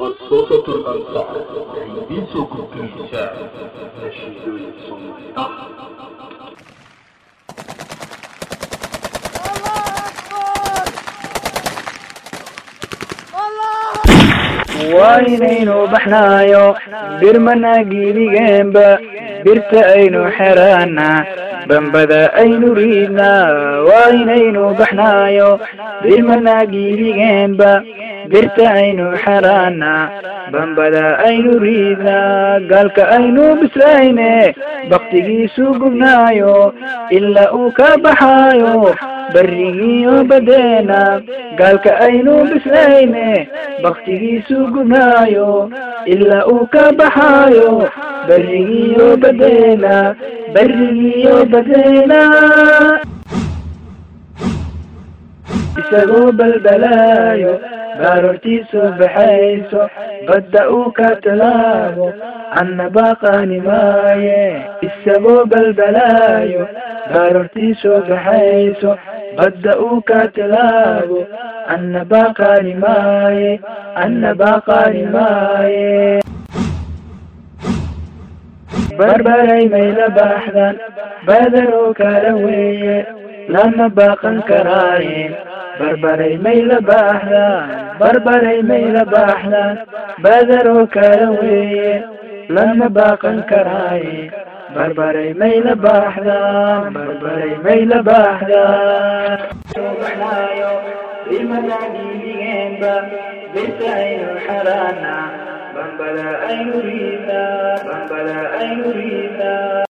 السلطة الأنصار عندي سقوط النساء نشيدون صمتا waynaynu baxnaayo birmana gidigeenba birta aynu xeraanaa bambada aynu riidnaa waynaynu baxnaayo birmana gidigeenba birta aynu xeraanaa bambada aynu riidnaa gaalka aynu bislayne baktigiisu gubnaayo ilaa uu ka baxaayo barigiyo badeena gaalka aynu bislayne baktigiisu gubnaayo ilaa uu ka baxaayo barigiyo badeena barigiyo badeena. Isagoo balbalaayo baarortiisu baxayso badda uu ka talaabo anna baaqaani maaye isagoo balbalaayo baarortiisu baxayso badda uu ka talaabo anna baaqaani maaye anna baaqaani maaye barbaray mayla baaxdan badanoo kala weeye lama baaqan karaaye barbaray mayla baaxdaan barbaray mayla baaxdaan badanoo kala weeye lama baaqan karaaye barbaray mayla baaxdaan barbaray mayla baaxdaan ilmadaagigeenba birta aynu xaraana bambada aynu riidnaa bambada aynu riidnaa